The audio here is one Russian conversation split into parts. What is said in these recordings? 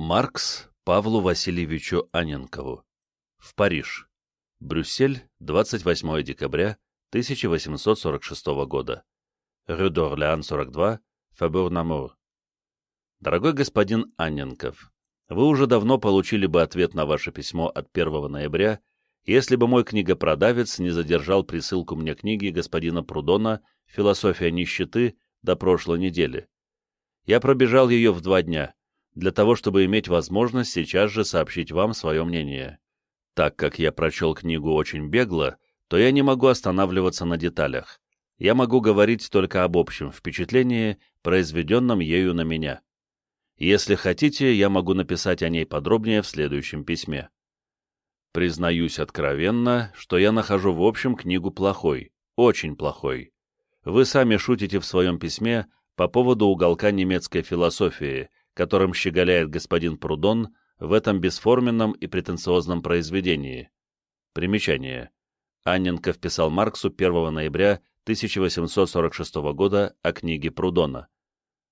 Маркс Павлу Васильевичу Аненкову. В Париж. Брюссель, 28 декабря 1846 года. Рю d'Orléans, 42, Фабур-Намур. Дорогой господин Анненков, вы уже давно получили бы ответ на ваше письмо от 1 ноября, если бы мой книгопродавец не задержал присылку мне книги господина Прудона «Философия нищеты» до прошлой недели. Я пробежал ее в два дня, для того, чтобы иметь возможность сейчас же сообщить вам свое мнение. Так как я прочел книгу очень бегло, то я не могу останавливаться на деталях. Я могу говорить только об общем впечатлении, произведенном ею на меня. Если хотите, я могу написать о ней подробнее в следующем письме. Признаюсь откровенно, что я нахожу в общем книгу плохой, очень плохой. Вы сами шутите в своем письме по поводу уголка немецкой философии, которым щеголяет господин Прудон в этом бесформенном и претенциозном произведении. Примечание. Анненков писал Марксу 1 ноября 1846 года о книге Прудона.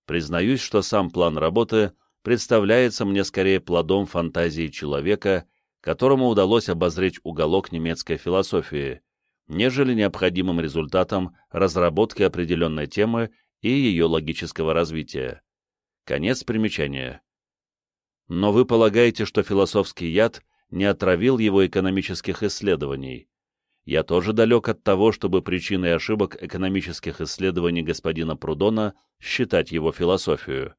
Признаюсь, что сам план работы представляется мне скорее плодом фантазии человека, которому удалось обозреть уголок немецкой философии, нежели необходимым результатом разработки определенной темы и ее логического развития. Конец примечания. Но вы полагаете, что философский яд не отравил его экономических исследований. Я тоже далек от того, чтобы причиной ошибок экономических исследований господина Прудона считать его философию.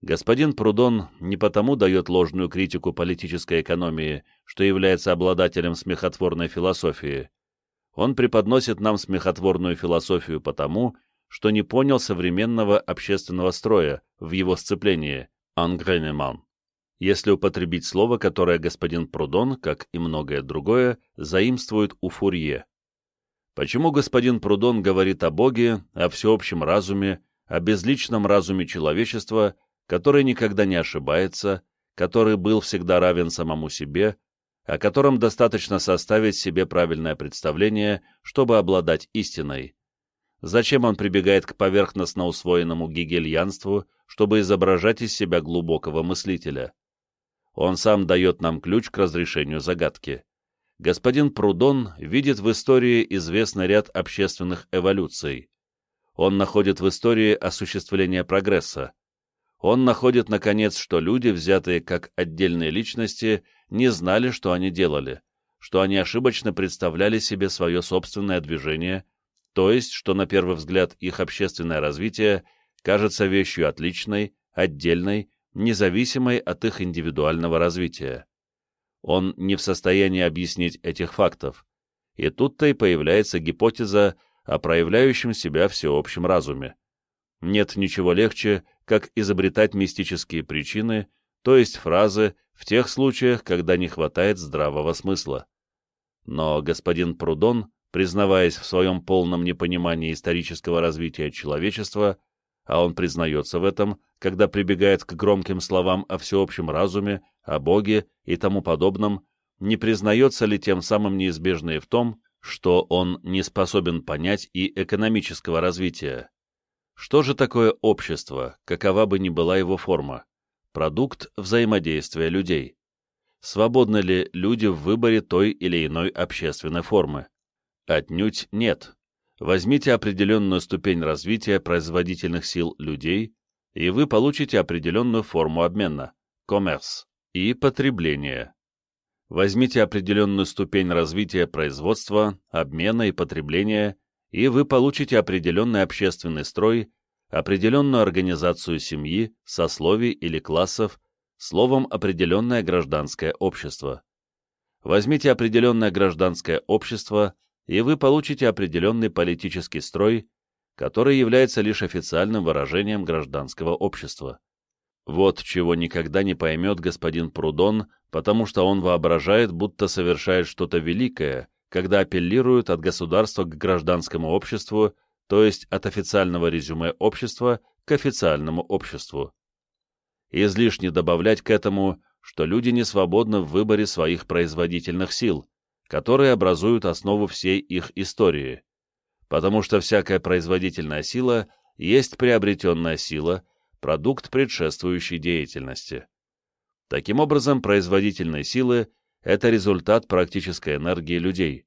Господин Прудон не потому дает ложную критику политической экономии, что является обладателем смехотворной философии. Он преподносит нам смехотворную философию потому, что не понял современного общественного строя в его сцеплении «ангренеман», если употребить слово, которое господин Прудон, как и многое другое, заимствует у Фурье. Почему господин Прудон говорит о Боге, о всеобщем разуме, о безличном разуме человечества, который никогда не ошибается, который был всегда равен самому себе, о котором достаточно составить себе правильное представление, чтобы обладать истиной? Зачем он прибегает к поверхностно усвоенному гегельянству, чтобы изображать из себя глубокого мыслителя? Он сам дает нам ключ к разрешению загадки. Господин Прудон видит в истории известный ряд общественных эволюций. Он находит в истории осуществление прогресса. Он находит, наконец, что люди, взятые как отдельные личности, не знали, что они делали, что они ошибочно представляли себе свое собственное движение – то есть, что на первый взгляд их общественное развитие кажется вещью отличной, отдельной, независимой от их индивидуального развития. Он не в состоянии объяснить этих фактов, и тут-то и появляется гипотеза о проявляющем себя всеобщем разуме. Нет ничего легче, как изобретать мистические причины, то есть фразы, в тех случаях, когда не хватает здравого смысла. Но господин Прудон признаваясь в своем полном непонимании исторического развития человечества, а он признается в этом, когда прибегает к громким словам о всеобщем разуме, о Боге и тому подобном, не признается ли тем самым неизбежное в том, что он не способен понять и экономического развития. Что же такое общество, какова бы ни была его форма? Продукт взаимодействия людей. Свободны ли люди в выборе той или иной общественной формы? Отнюдь нет. Возьмите определенную ступень развития производительных сил людей, и вы получите определенную форму обмена – коммерс и потребление. Возьмите определенную ступень развития производства, обмена и потребления, и вы получите определенный общественный строй, определенную организацию семьи, сословий или классов, словом, определенное гражданское общество. Возьмите определенное гражданское общество – и вы получите определенный политический строй, который является лишь официальным выражением гражданского общества. Вот чего никогда не поймет господин Прудон, потому что он воображает, будто совершает что-то великое, когда апеллирует от государства к гражданскому обществу, то есть от официального резюме общества к официальному обществу. Излишне добавлять к этому, что люди не свободны в выборе своих производительных сил, которые образуют основу всей их истории, потому что всякая производительная сила есть приобретенная сила, продукт предшествующей деятельности. Таким образом, производительные силы — это результат практической энергии людей.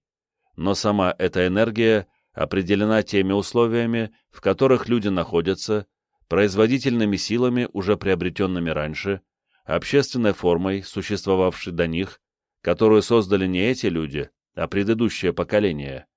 Но сама эта энергия определена теми условиями, в которых люди находятся, производительными силами, уже приобретенными раньше, общественной формой, существовавшей до них, которую создали не эти люди, а предыдущее поколение.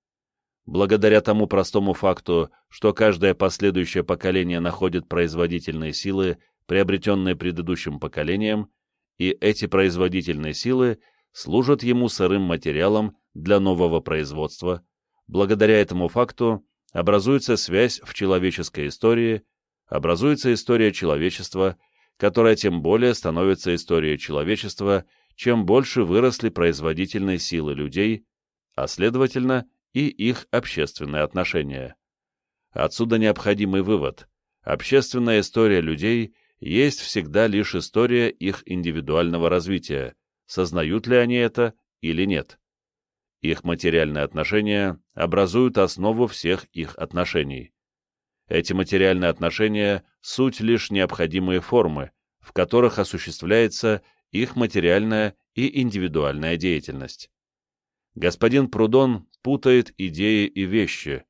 Благодаря тому простому факту, что каждое последующее поколение находит производительные силы, приобретенные предыдущим поколением, и эти производительные силы служат ему сырым материалом для нового производства, благодаря этому факту образуется связь в человеческой истории, образуется история человечества, которая тем более становится историей человечества, чем больше выросли производительные силы людей, а следовательно и их общественные отношения. Отсюда необходимый вывод. Общественная история людей есть всегда лишь история их индивидуального развития, сознают ли они это или нет. Их материальные отношения образуют основу всех их отношений. Эти материальные отношения – суть лишь необходимые формы, в которых осуществляется их материальная и индивидуальная деятельность. Господин Прудон путает идеи и вещи.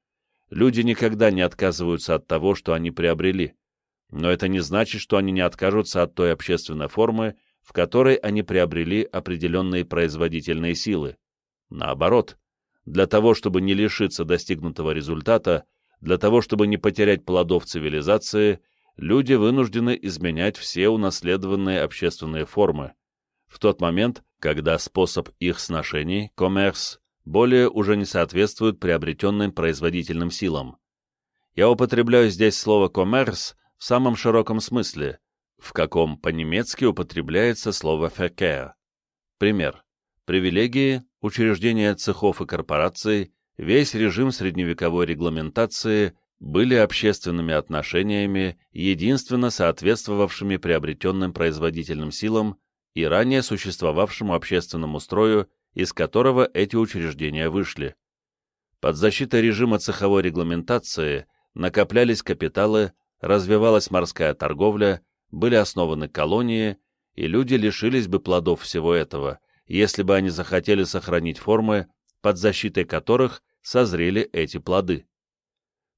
Люди никогда не отказываются от того, что они приобрели. Но это не значит, что они не откажутся от той общественной формы, в которой они приобрели определенные производительные силы. Наоборот, для того, чтобы не лишиться достигнутого результата, для того, чтобы не потерять плодов цивилизации, люди вынуждены изменять все унаследованные общественные формы. В тот момент, когда способ их сношений, коммерс, более уже не соответствует приобретенным производительным силам. Я употребляю здесь слово «коммерс» в самом широком смысле, в каком по-немецки употребляется слово «verkehr». Пример. Привилегии, учреждения цехов и корпораций, весь режим средневековой регламентации были общественными отношениями, единственно соответствовавшими приобретенным производительным силам и ранее существовавшему общественному строю, из которого эти учреждения вышли. Под защитой режима цеховой регламентации накоплялись капиталы, развивалась морская торговля, были основаны колонии, и люди лишились бы плодов всего этого – если бы они захотели сохранить формы, под защитой которых созрели эти плоды.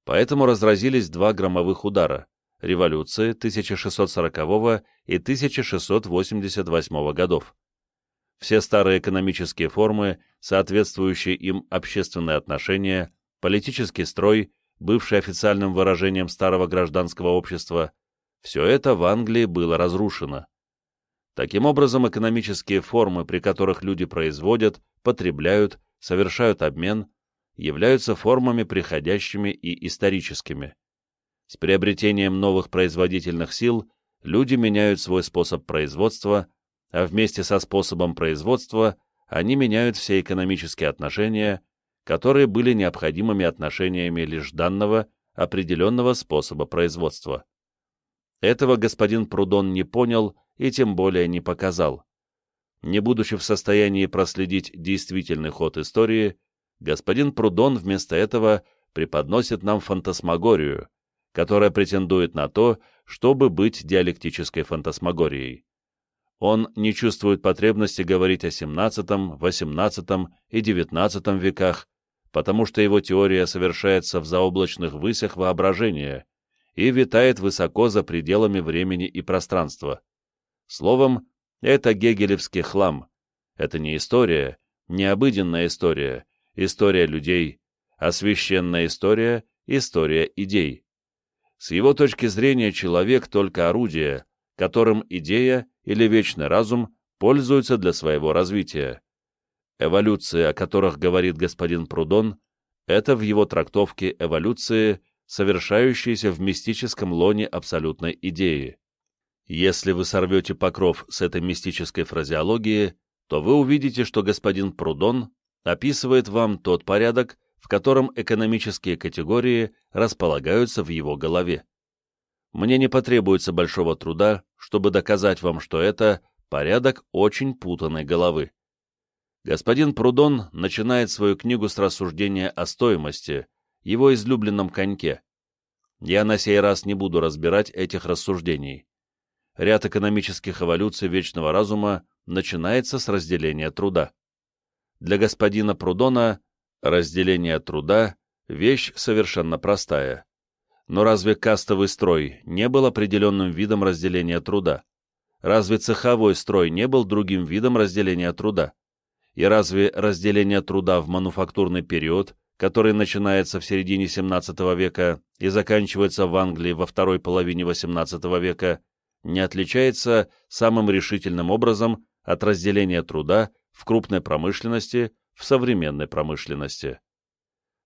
Поэтому разразились два громовых удара – революции 1640 и 1688 годов. Все старые экономические формы, соответствующие им общественные отношения, политический строй, бывший официальным выражением старого гражданского общества – все это в Англии было разрушено. Таким образом, экономические формы, при которых люди производят, потребляют, совершают обмен, являются формами приходящими и историческими. С приобретением новых производительных сил люди меняют свой способ производства, а вместе со способом производства они меняют все экономические отношения, которые были необходимыми отношениями лишь данного, определенного способа производства. Этого господин Прудон не понял и тем более не показал. Не будучи в состоянии проследить действительный ход истории, господин Прудон вместо этого преподносит нам фантасмагорию, которая претендует на то, чтобы быть диалектической фантасмагорией. Он не чувствует потребности говорить о XVII, XVIII и XIX веках, потому что его теория совершается в заоблачных высях воображения и витает высоко за пределами времени и пространства. Словом, это гегелевский хлам. Это не история, не обыденная история, история людей, а священная история, история идей. С его точки зрения человек только орудие, которым идея или вечный разум пользуются для своего развития. Эволюции, о которых говорит господин Прудон, это в его трактовке эволюции, совершающиеся в мистическом лоне абсолютной идеи. Если вы сорвете покров с этой мистической фразеологии, то вы увидите, что господин Прудон описывает вам тот порядок, в котором экономические категории располагаются в его голове. Мне не потребуется большого труда, чтобы доказать вам, что это порядок очень путанной головы. Господин Прудон начинает свою книгу с рассуждения о стоимости, его излюбленном коньке. Я на сей раз не буду разбирать этих рассуждений. ряд экономических эволюций вечного разума начинается с разделения труда. Для господина Прудона разделение труда – вещь совершенно простая. Но разве кастовый строй не был определенным видом разделения труда? Разве цеховой строй не был другим видом разделения труда? И разве разделение труда в мануфактурный период, который начинается в середине XVII века и заканчивается в Англии во второй половине XVIII века, не отличается самым решительным образом от разделения труда в крупной промышленности в современной промышленности.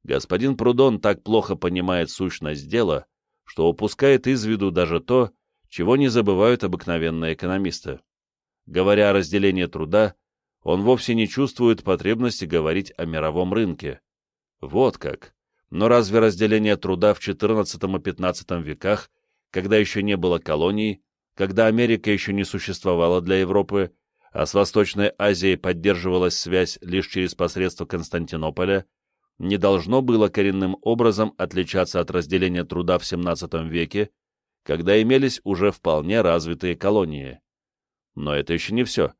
Господин Прудон так плохо понимает сущность дела, что упускает из виду даже то, чего не забывают обыкновенные экономисты. Говоря о разделении труда, он вовсе не чувствует потребности говорить о мировом рынке. Вот как. Но разве разделение труда в XIV и XV веках, когда еще не было колоний, когда Америка еще не существовала для Европы, а с Восточной Азией поддерживалась связь лишь через посредство Константинополя, не должно было коренным образом отличаться от разделения труда в XVII веке, когда имелись уже вполне развитые колонии. Но это еще не все.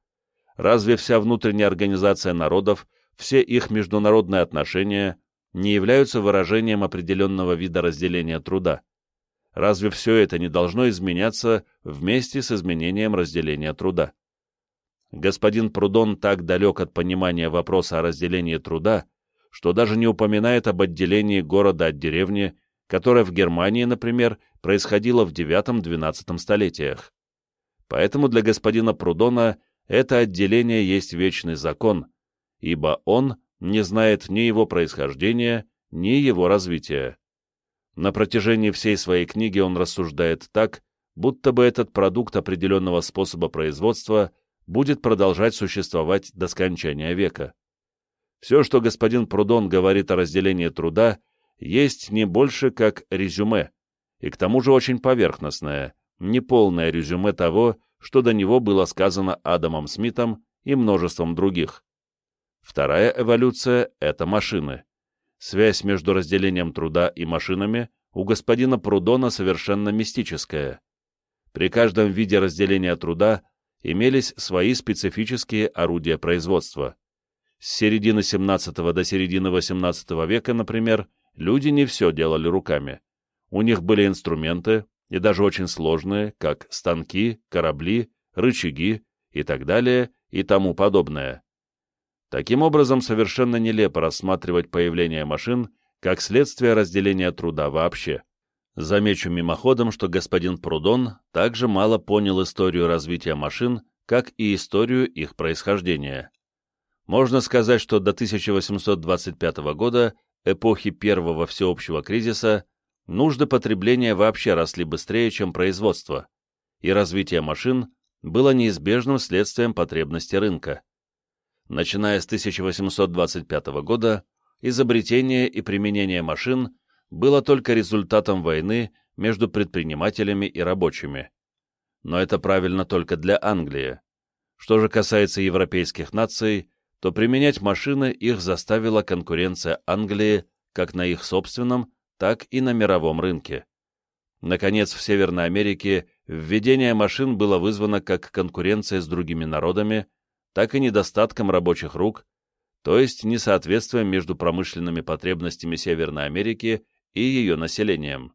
Разве вся внутренняя организация народов, все их международные отношения не являются выражением определенного вида разделения труда? Разве все это не должно изменяться вместе с изменением разделения труда? Господин Прудон так далек от понимания вопроса о разделении труда, что даже не упоминает об отделении города от деревни, которое в Германии, например, происходило в IX-XII столетиях. Поэтому для господина Прудона это отделение есть вечный закон, ибо он не знает ни его происхождения, ни его развития. На протяжении всей своей книги он рассуждает так, будто бы этот продукт определенного способа производства будет продолжать существовать до скончания века. Все, что господин Прудон говорит о разделении труда, есть не больше как резюме, и к тому же очень поверхностное, неполное резюме того, что до него было сказано Адамом Смитом и множеством других. Вторая эволюция — это машины. Связь между разделением труда и машинами у господина Прудона совершенно мистическая. При каждом виде разделения труда имелись свои специфические орудия производства. С середины 17 до середины 18 века, например, люди не все делали руками. У них были инструменты, и даже очень сложные, как станки, корабли, рычаги и так далее и тому подобное. Таким образом, совершенно нелепо рассматривать появление машин как следствие разделения труда вообще. Замечу мимоходом, что господин Прудон также мало понял историю развития машин, как и историю их происхождения. Можно сказать, что до 1825 года, эпохи первого всеобщего кризиса, нужды потребления вообще росли быстрее, чем производство, и развитие машин было неизбежным следствием потребности рынка. Начиная с 1825 года, изобретение и применение машин было только результатом войны между предпринимателями и рабочими. Но это правильно только для Англии. Что же касается европейских наций, то применять машины их заставила конкуренция Англии как на их собственном, так и на мировом рынке. Наконец, в Северной Америке введение машин было вызвано как конкуренция с другими народами, так и недостатком рабочих рук, то есть несоответствием между промышленными потребностями Северной Америки и ее населением.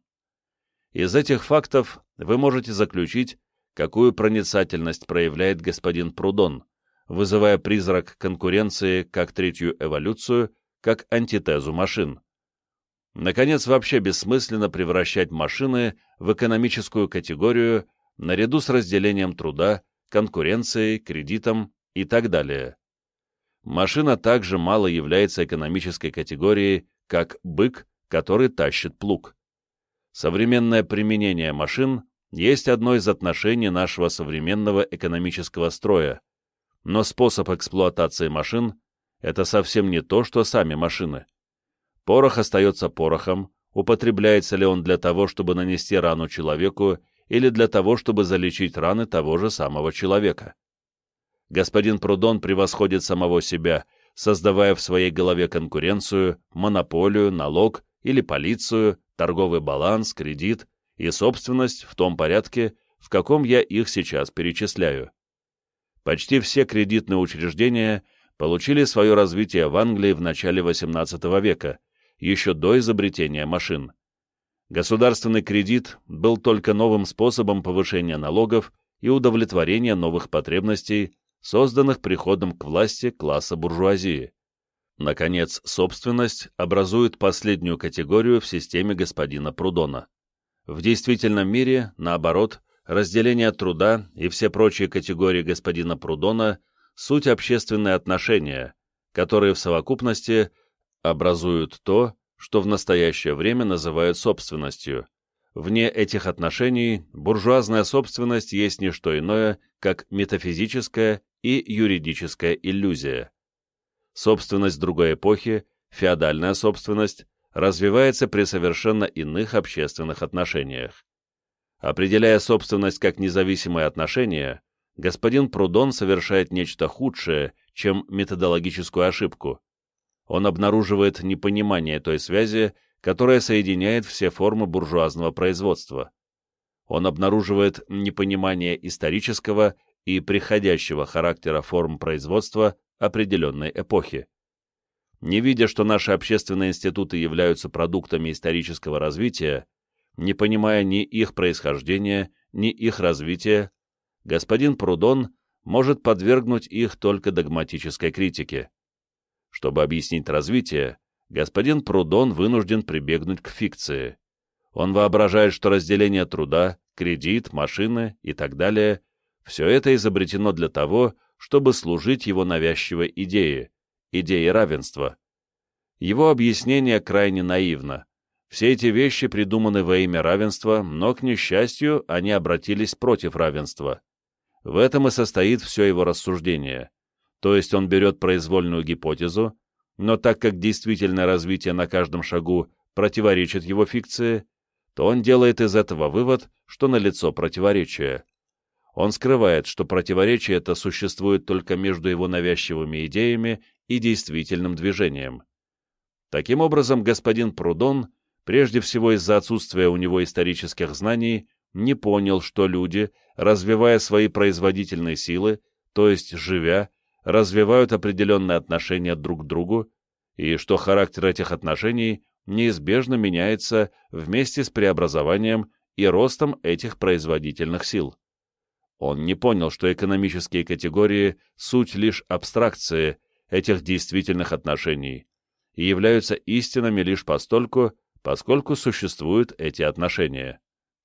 Из этих фактов вы можете заключить, какую проницательность проявляет господин Прудон, вызывая призрак конкуренции как третью эволюцию, как антитезу машин. Наконец, вообще бессмысленно превращать машины в экономическую категорию наряду с разделением труда, конкуренцией, кредитом и так далее. Машина также мало является экономической категорией, как бык, который тащит плуг. Современное применение машин есть одно из отношений нашего современного экономического строя, но способ эксплуатации машин – это совсем не то, что сами машины. Порох остается порохом, употребляется ли он для того, чтобы нанести рану человеку, или для того, чтобы залечить раны того же самого человека. Господин Прудон превосходит самого себя, создавая в своей голове конкуренцию, монополию, налог или полицию, торговый баланс, кредит и собственность в том порядке, в каком я их сейчас перечисляю. Почти все кредитные учреждения получили свое развитие в Англии в начале XVIII века, еще до изобретения машин. Государственный кредит был только новым способом повышения налогов и удовлетворения новых потребностей, созданных приходом к власти класса буржуазии. Наконец, собственность образует последнюю категорию в системе господина Прудона. В действительном мире, наоборот, разделение труда и все прочие категории господина Прудона – суть общественные отношения, которые в совокупности образуют то, что в настоящее время называют собственностью. Вне этих отношений буржуазная собственность есть не что иное, как метафизическая и юридическая иллюзия. Собственность другой эпохи, феодальная собственность, развивается при совершенно иных общественных отношениях. Определяя собственность как независимое отношение, господин Прудон совершает нечто худшее, чем методологическую ошибку. Он обнаруживает непонимание той связи, которая соединяет все формы буржуазного производства. Он обнаруживает непонимание исторического и приходящего характера форм производства определенной эпохи. Не видя, что наши общественные институты являются продуктами исторического развития, не понимая ни их происхождения, ни их развития, господин Прудон может подвергнуть их только догматической критике. Чтобы объяснить развитие, господин Прудон вынужден прибегнуть к фикции. Он воображает, что разделение труда, кредит, машины и так далее – все это изобретено для того, чтобы служить его навязчивой идее, идее равенства. Его объяснение крайне наивно. Все эти вещи придуманы во имя равенства, но, к несчастью, они обратились против равенства. В этом и состоит все его рассуждение. То есть он берет произвольную гипотезу, но так как действительное развитие на каждом шагу противоречит его фикции, то он делает из этого вывод, что налицо противоречие. Он скрывает, что противоречие это существует только между его навязчивыми идеями и действительным движением. Таким образом, господин Прудон, прежде всего из-за отсутствия у него исторических знаний, не понял, что люди, развивая свои производительные силы, то есть живя, развивают определенные отношения друг к другу, и что характер этих отношений неизбежно меняется вместе с преобразованием и ростом этих производительных сил. Он не понял, что экономические категории — суть лишь абстракции этих действительных отношений и являются истинами лишь постольку, поскольку существуют эти отношения.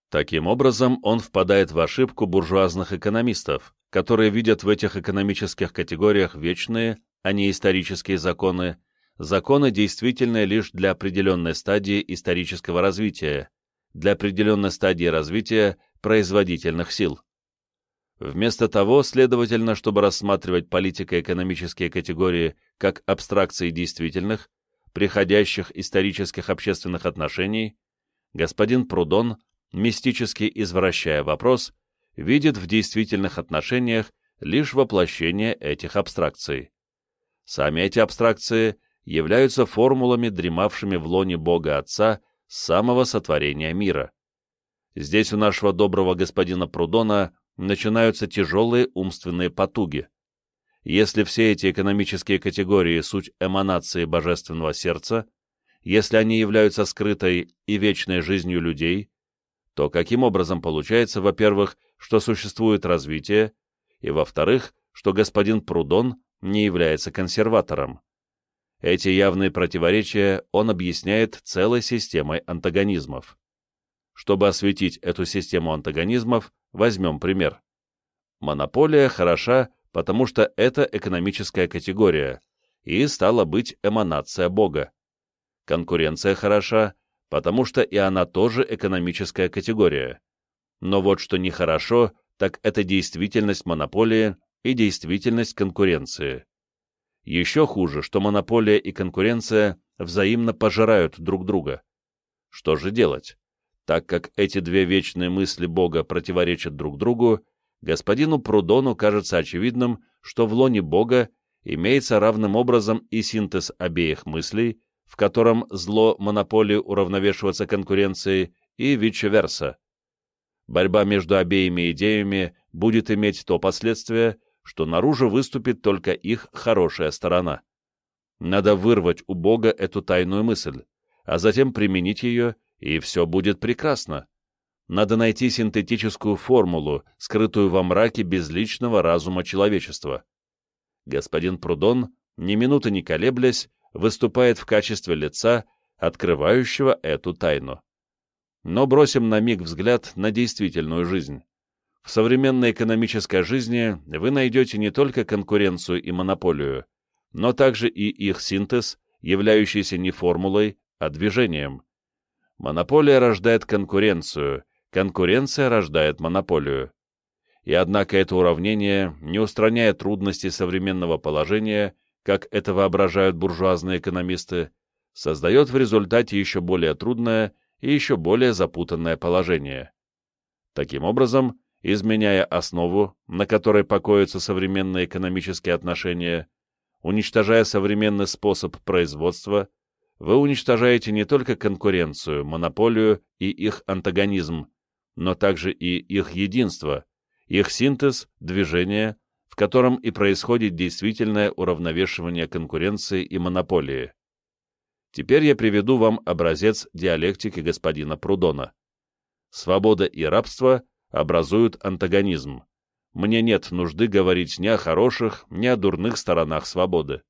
Таким образом, он впадает в ошибку буржуазных экономистов, которые видят в этих экономических категориях вечные, а не исторические законы, законы, действительные лишь для определенной стадии исторического развития, для определенной стадии развития производительных сил. Вместо того, следовательно, чтобы рассматривать политико-экономические категории как абстракции действительных, приходящих исторических общественных отношений, господин Прудон, мистически извращая вопрос, видит в действительных отношениях лишь воплощение этих абстракций. Сами эти абстракции являются формулами, дремавшими в лоне Бога Отца с самого сотворения мира. Здесь у нашего доброго господина Прудона начинаются тяжелые умственные потуги. Если все эти экономические категории — суть эманации божественного сердца, если они являются скрытой и вечной жизнью людей, то каким образом получается, во-первых, что существует развитие, и, во-вторых, что господин Прудон не является консерватором? Эти явные противоречия он объясняет целой системой антагонизмов. Чтобы осветить эту систему антагонизмов, Возьмем пример. Монополия хороша, потому что это экономическая категория, и стала быть эманация Бога. Конкуренция хороша, потому что и она тоже экономическая категория. Но вот что нехорошо, так это действительность монополии и действительность конкуренции. Еще хуже, что монополия и конкуренция взаимно пожирают друг друга. Что же делать? Так как эти две вечные мысли Бога противоречат друг другу, господину Прудону кажется очевидным, что в лоне Бога имеется равным образом и синтез обеих мыслей, в котором зло монополии уравновешивается конкуренцией, и виче-верса. Борьба между обеими идеями будет иметь то последствие, что наружу выступит только их хорошая сторона. Надо вырвать у Бога эту тайную мысль, а затем применить ее, и все будет прекрасно. Надо найти синтетическую формулу, скрытую во мраке безличного разума человечества. Господин Прудон, ни минуты не колеблясь, выступает в качестве лица, открывающего эту тайну. Но бросим на миг взгляд на действительную жизнь. В современной экономической жизни вы найдете не только конкуренцию и монополию, но также и их синтез, являющийся не формулой, а движением. Монополия рождает конкуренцию, конкуренция рождает монополию. И однако это уравнение, не устраняя трудностей современного положения, как это воображают буржуазные экономисты, создает в результате еще более трудное и еще более запутанное положение. Таким образом, изменяя основу, на которой покоятся современные экономические отношения, уничтожая современный способ производства, вы уничтожаете не только конкуренцию, монополию и их антагонизм, но также и их единство, их синтез, движение, в котором и происходит действительное уравновешивание конкуренции и монополии. Теперь я приведу вам образец диалектики господина Прудона. Свобода и рабство образуют антагонизм. Мне нет нужды говорить ни о хороших, ни о дурных сторонах свободы.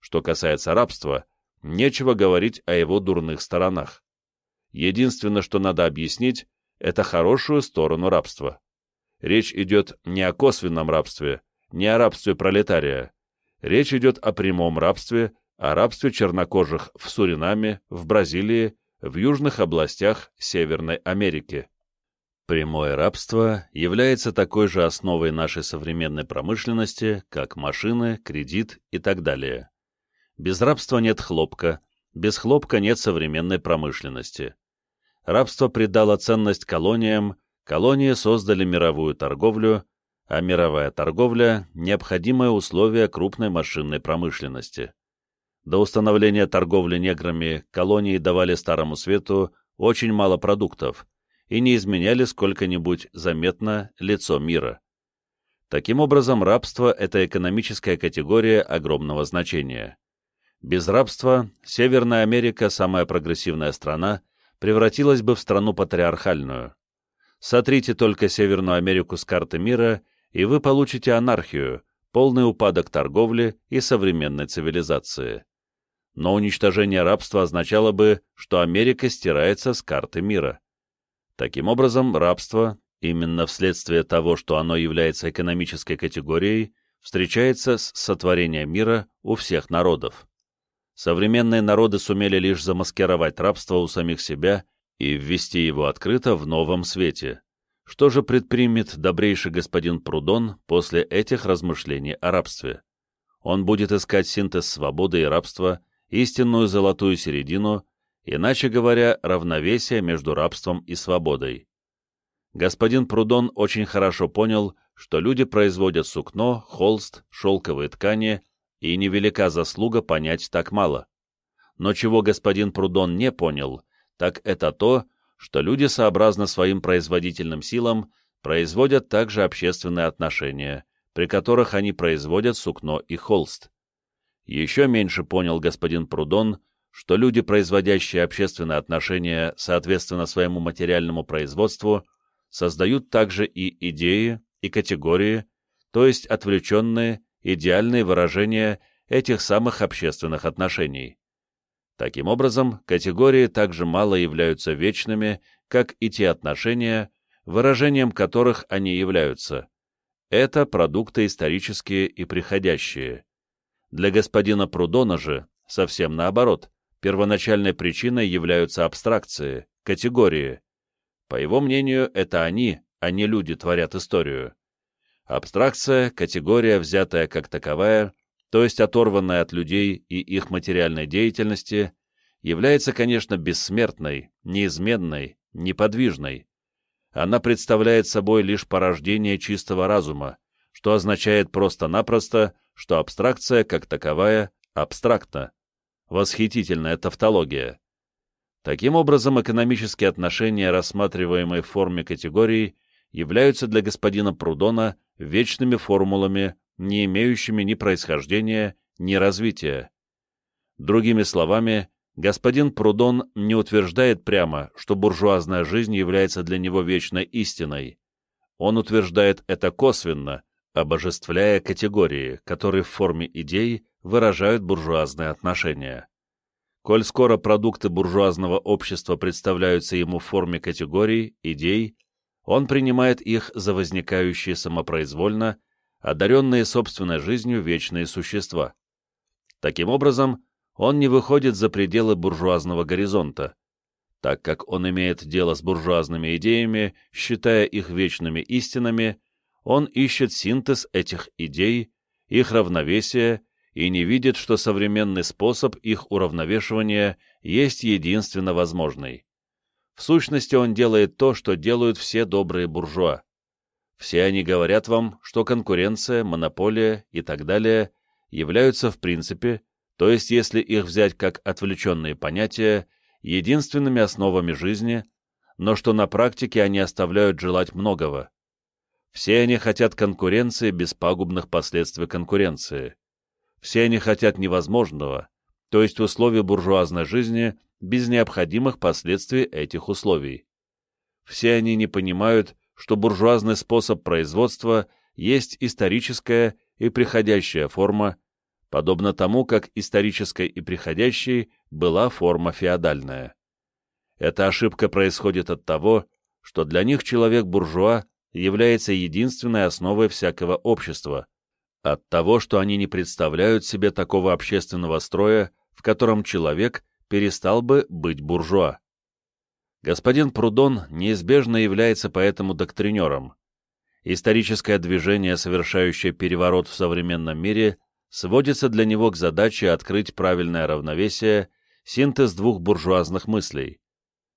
Что касается рабства, нечего говорить о его дурных сторонах. Единственное, что надо объяснить, это хорошую сторону рабства. Речь идет не о косвенном рабстве, не о рабстве пролетария. Речь идет о прямом рабстве, о рабстве чернокожих в Суринаме, в Бразилии, в южных областях Северной Америки. Прямое рабство является такой же основой нашей современной промышленности, как машины, кредит и так далее. Без рабства нет хлопка, без хлопка нет современной промышленности. Рабство придало ценность колониям, колонии создали мировую торговлю, а мировая торговля – необходимое условие крупной машинной промышленности. До установления торговли неграми колонии давали Старому Свету очень мало продуктов и не изменяли сколько-нибудь заметно лицо мира. Таким образом, рабство – это экономическая категория огромного значения. Без рабства Северная Америка, самая прогрессивная страна, превратилась бы в страну патриархальную. Сотрите только Северную Америку с карты мира, и вы получите анархию, полный упадок торговли и современной цивилизации но уничтожение рабства означало бы, что Америка стирается с карты мира. Таким образом, рабство, именно вследствие того, что оно является экономической категорией, встречается с сотворением мира у всех народов. Современные народы сумели лишь замаскировать рабство у самих себя и ввести его открыто в новом свете. Что же предпримет добрейший господин Прудон после этих размышлений о рабстве? Он будет искать синтез свободы и рабства истинную золотую середину, иначе говоря, равновесие между рабством и свободой. Господин Прудон очень хорошо понял, что люди производят сукно, холст, шелковые ткани, и невелика заслуга понять так мало. Но чего господин Прудон не понял, так это то, что люди, сообразно своим производительным силам, производят также общественные отношения, при которых они производят сукно и холст. Еще меньше понял господин Прудон, что люди, производящие общественные отношения соответственно своему материальному производству, создают также и идеи, и категории, то есть отвлеченные, идеальные выражения этих самых общественных отношений. Таким образом, категории также мало являются вечными, как и те отношения, выражением которых они являются. Это продукты исторические и приходящие. Для господина Прудона же совсем наоборот. Первоначальной причиной являются абстракции, категории. По его мнению, это они, а не люди творят историю. Абстракция, категория, взятая как таковая, то есть оторванная от людей и их материальной деятельности, является, конечно, бессмертной, неизменной, неподвижной. Она представляет собой лишь порождение чистого разума, что означает просто-напросто, что абстракция как таковая абстрактна. Восхитительная тавтология. Таким образом, экономические отношения, рассматриваемые в форме категорий, являются для господина Прудона вечными формулами, не имеющими ни происхождения, ни развития. Другими словами, господин Прудон не утверждает прямо, что буржуазная жизнь является для него вечной истиной. Он утверждает это косвенно, обожествляя категории, которые в форме идей выражают буржуазные отношения. Коль скоро продукты буржуазного общества представляются ему в форме категорий, идей, он принимает их за возникающие самопроизвольно, одаренные собственной жизнью вечные существа. Таким образом, он не выходит за пределы буржуазного горизонта, так как он имеет дело с буржуазными идеями, считая их вечными истинами, он ищет синтез этих идей, их равновесие и не видит, что современный способ их уравновешивания есть единственно возможный. В сущности, он делает то, что делают все добрые буржуа. Все они говорят вам, что конкуренция, монополия и так далее являются в принципе, то есть если их взять как отвлеченные понятия, единственными основами жизни, но что на практике они оставляют желать многого. Все они хотят конкуренции без пагубных последствий конкуренции. Все они хотят невозможного, то есть условий буржуазной жизни без необходимых последствий этих условий. Все они не понимают, что буржуазный способ производства есть историческая и приходящая форма, подобно тому, как исторической и приходящей была форма феодальная. Эта ошибка происходит от того, что для них человек-буржуа является единственной основой всякого общества, от того, что они не представляют себе такого общественного строя, в котором человек перестал бы быть буржуа. Господин Прудон неизбежно является поэтому доктринером. Историческое движение, совершающее переворот в современном мире, сводится для него к задаче открыть правильное равновесие, синтез двух буржуазных мыслей.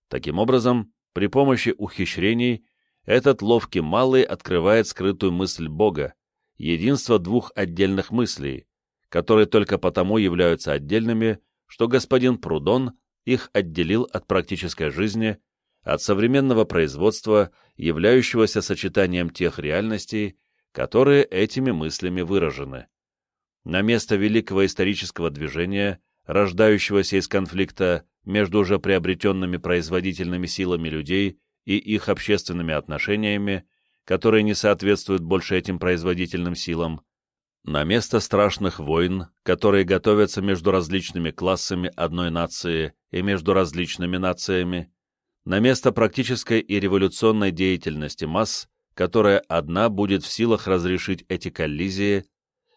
Таким образом, при помощи ухищрений, этот ловкий малый открывает скрытую мысль Бога, единство двух отдельных мыслей, которые только потому являются отдельными, что господин Прудон их отделил от практической жизни, от современного производства, являющегося сочетанием тех реальностей, которые этими мыслями выражены. На место великого исторического движения, рождающегося из конфликта между уже приобретенными производительными силами людей и их общественными отношениями, которые не соответствуют больше этим производительным силам, на место страшных войн, которые готовятся между различными классами одной нации и между различными нациями, на место практической и революционной деятельности масс, которая одна будет в силах разрешить эти коллизии,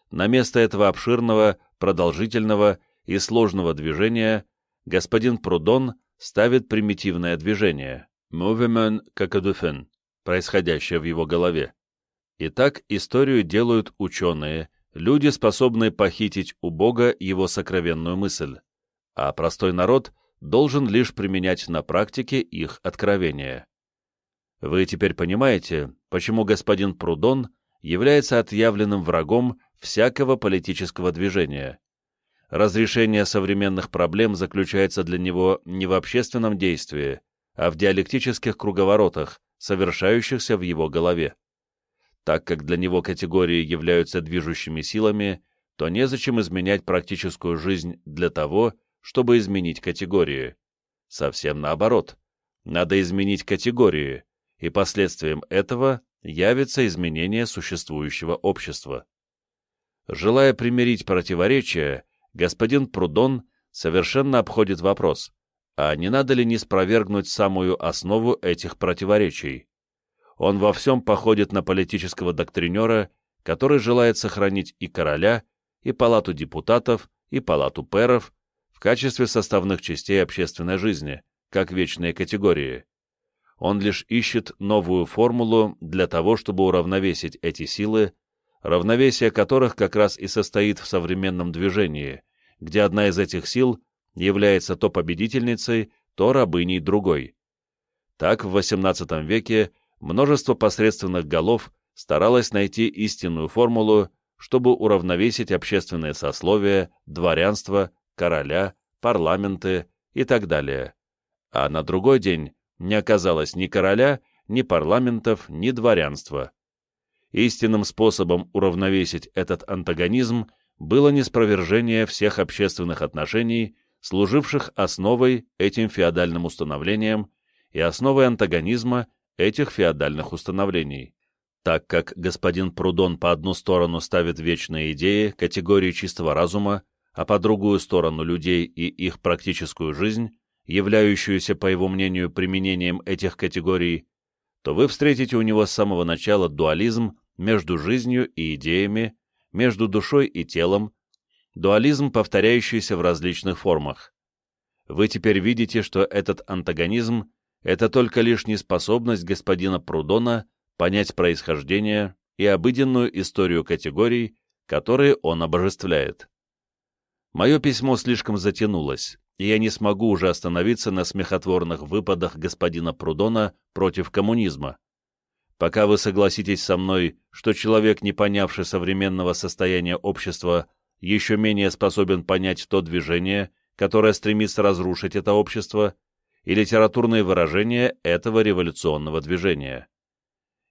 на место этого обширного, продолжительного и сложного движения господин Прудон ставит примитивное движение «Mouvement Какадуфен», происходящее в его голове. Итак, историю делают ученые, люди, способные похитить у Бога его сокровенную мысль, а простой народ должен лишь применять на практике их откровения. Вы теперь понимаете, почему господин Прудон является отъявленным врагом всякого политического движения. Разрешение современных проблем заключается для него не в общественном действии, а в диалектических круговоротах, совершающихся в его голове. Так как для него категории являются движущими силами, то незачем изменять практическую жизнь для того, чтобы изменить категории. Совсем наоборот. Надо изменить категории, и последствием этого явится изменение существующего общества. Желая примирить противоречия, господин Прудон совершенно обходит вопрос, а не надо ли не спровергнуть самую основу этих противоречий? Он во всем походит на политического доктринера, который желает сохранить и короля, и палату депутатов, и палату пэров в качестве составных частей общественной жизни, как вечные категории. Он лишь ищет новую формулу для того, чтобы уравновесить эти силы, равновесие которых как раз и состоит в современном движении, где одна из этих сил является то победительницей, то рабыней другой. Так в XVIII веке множество посредственных голов старалось найти истинную формулу, чтобы уравновесить общественные сословия, дворянство, короля, парламенты и так далее. а на другой день не оказалось ни короля, ни парламентов, ни дворянства. Истинным способом уравновесить этот антагонизм было неспровержение всех общественных отношений, служивших основой этим феодальным установлениям и основой антагонизма этих феодальных установлений. Так как господин Прудон по одну сторону ставит вечные идеи, категории чистого разума, а по другую сторону людей и их практическую жизнь, являющуюся, по его мнению, применением этих категорий, то вы встретите у него с самого начала дуализм между жизнью и идеями, между душой и телом, дуализм, повторяющийся в различных формах. Вы теперь видите, что этот антагонизм — это только лишь неспособность господина Прудона понять происхождение и обыденную историю категорий, которые он обожествляет. Мое письмо слишком затянулось, и я не смогу уже остановиться на смехотворных выпадах господина Прудона против коммунизма. Пока вы согласитесь со мной, что человек, не понявший современного состояния общества, еще менее способен понять то движение, которое стремится разрушить это общество, и литературные выражения этого революционного движения.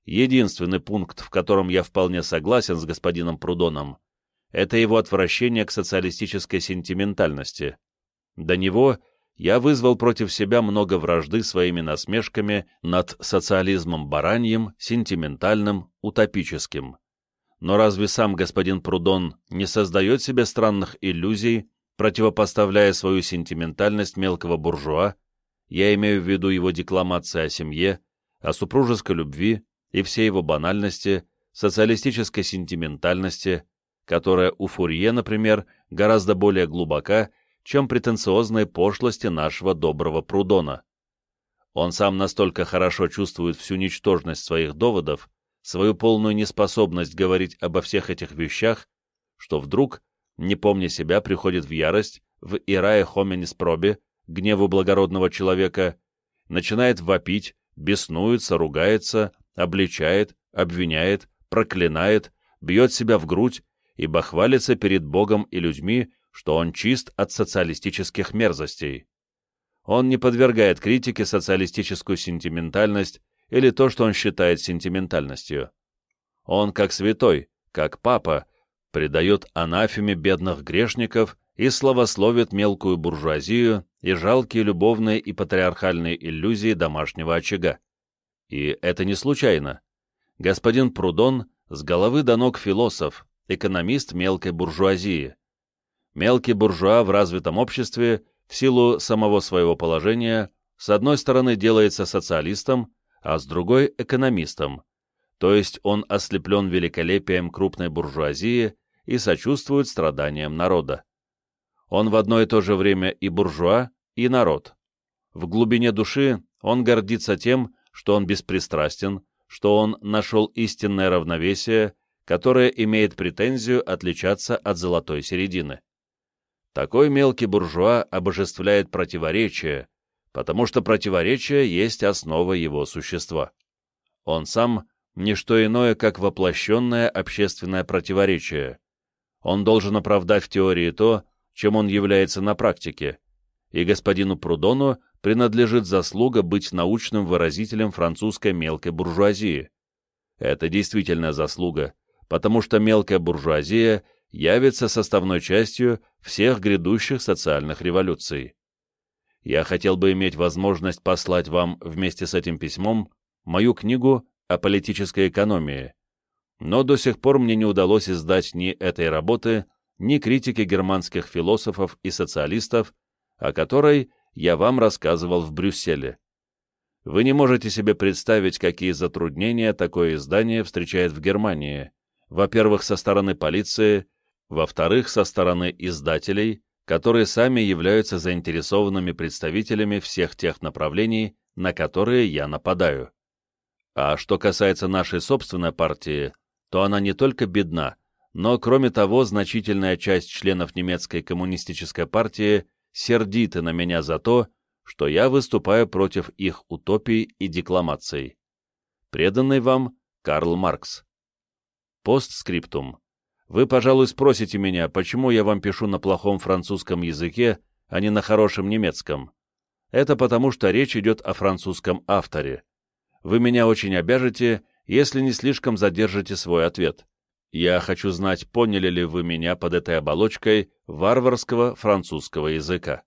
Единственный пункт, в котором я вполне согласен с господином Прудоном, это его отвращение к социалистической сентиментальности. До него я вызвал против себя много вражды своими насмешками над социализмом бараньим, сентиментальным, утопическим. Но разве сам господин Прудон не создает себе странных иллюзий, противопоставляя свою сентиментальность мелкого буржуа, я имею в виду его декламации о семье, о супружеской любви и всей его банальности, социалистической сентиментальности, которая у Фурье, например, гораздо более глубока чем претенциозные пошлости нашего доброго Прудона. Он сам настолько хорошо чувствует всю ничтожность своих доводов, свою полную неспособность говорить обо всех этих вещах, что вдруг, не помня себя, приходит в ярость, в Ирае Хоменис Проби, гневу благородного человека, начинает вопить, беснуется, ругается, обличает, обвиняет, проклинает, бьет себя в грудь, ибо хвалится перед Богом и людьми, что он чист от социалистических мерзостей. Он не подвергает критике социалистическую сентиментальность или то, что он считает сентиментальностью. Он, как святой, как папа, предает анафеме бедных грешников и славословит мелкую буржуазию и жалкие любовные и патриархальные иллюзии домашнего очага. И это не случайно. Господин Прудон с головы до ног философ, экономист мелкой буржуазии. Мелкий буржуа в развитом обществе, в силу самого своего положения, с одной стороны делается социалистом, а с другой – экономистом, то есть он ослеплен великолепием крупной буржуазии и сочувствует страданиям народа. Он в одно и то же время и буржуа, и народ. В глубине души он гордится тем, что он беспристрастен, что он нашел истинное равновесие, которое имеет претензию отличаться от золотой середины. Такой мелкий буржуа обожествляет противоречие, потому что противоречие есть основа его существа. Он сам — не что иное, как воплощенное общественное противоречие. Он должен оправдать в теории то, чем он является на практике, и господину Прудону принадлежит заслуга быть научным выразителем французской мелкой буржуазии. Это действительно заслуга, потому что мелкая буржуазия явится составной частью всех грядущих социальных революций. Я хотел бы иметь возможность послать вам вместе с этим письмом мою книгу о политической экономии, но до сих пор мне не удалось издать ни этой работы, ни критики германских философов и социалистов, о которой я вам рассказывал в Брюсселе. Вы не можете себе представить, какие затруднения такое издание встречает в Германии, во-первых, со стороны полиции, во-вторых, со стороны издателей, которые сами являются заинтересованными представителями всех тех направлений, на которые я нападаю. А что касается нашей собственной партии, то она не только бедна, но, кроме того, значительная часть членов немецкой коммунистической партии сердиты на меня за то, что я выступаю против их утопий и декламаций. Преданный вам Карл Маркс. Постскриптум. Вы, пожалуй, спросите меня, почему я вам пишу на плохом французском языке, а не на хорошем немецком. Это потому, что речь идет о французском авторе. Вы меня очень обяжете, если не слишком задержите свой ответ. Я хочу знать, поняли ли вы меня под этой оболочкой варварского французского языка.